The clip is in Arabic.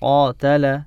قاتل